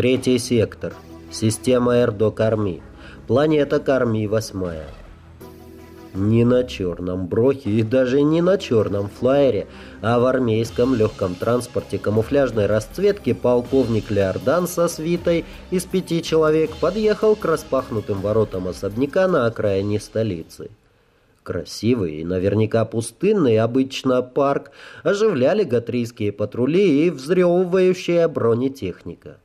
Третий сектор. Система Эрдо-Карми. Планета Карми-8. Не на черном брохе и даже не на черном флайере, а в армейском легком транспорте камуфляжной расцветки полковник Леордан со свитой из пяти человек подъехал к распахнутым воротам особняка на окраине столицы. Красивый и наверняка пустынный обычно парк оживляли гатрийские патрули и взрёвывающая бронетехника.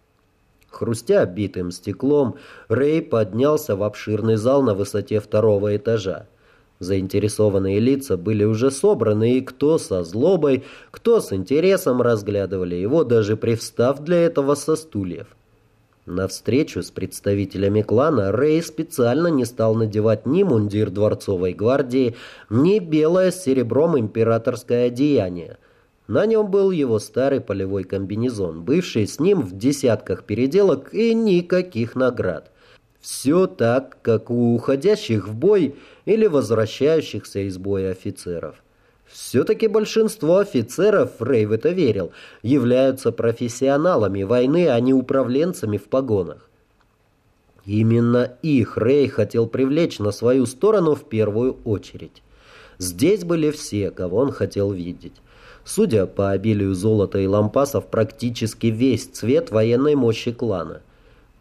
Хрустя битым стеклом, Рэй поднялся в обширный зал на высоте второго этажа. Заинтересованные лица были уже собраны, и кто со злобой, кто с интересом разглядывали его, даже привстав для этого со стульев. На встречу с представителями клана Рэй специально не стал надевать ни мундир дворцовой гвардии, ни белое с серебром императорское одеяние. На нем был его старый полевой комбинезон, бывший с ним в десятках переделок и никаких наград. Все так, как у уходящих в бой или возвращающихся из боя офицеров. Все-таки большинство офицеров, Рэй в это верил, являются профессионалами войны, а не управленцами в погонах. Именно их Рэй хотел привлечь на свою сторону в первую очередь. Здесь были все, кого он хотел видеть. Судя по обилию золота и лампасов, практически весь цвет военной мощи клана –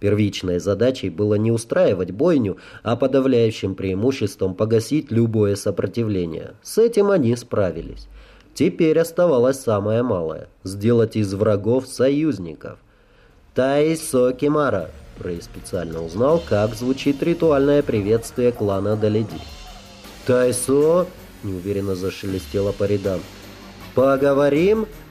Первичной задачей было не устраивать бойню, а подавляющим преимуществом погасить любое сопротивление. С этим они справились. Теперь оставалось самое малое – сделать из врагов союзников. Тайсо Кимара Рэй специально узнал, как звучит ритуальное приветствие клана Даледи. «Тайсо!» – неуверенно зашелестело по рядам. «Поговорим?» –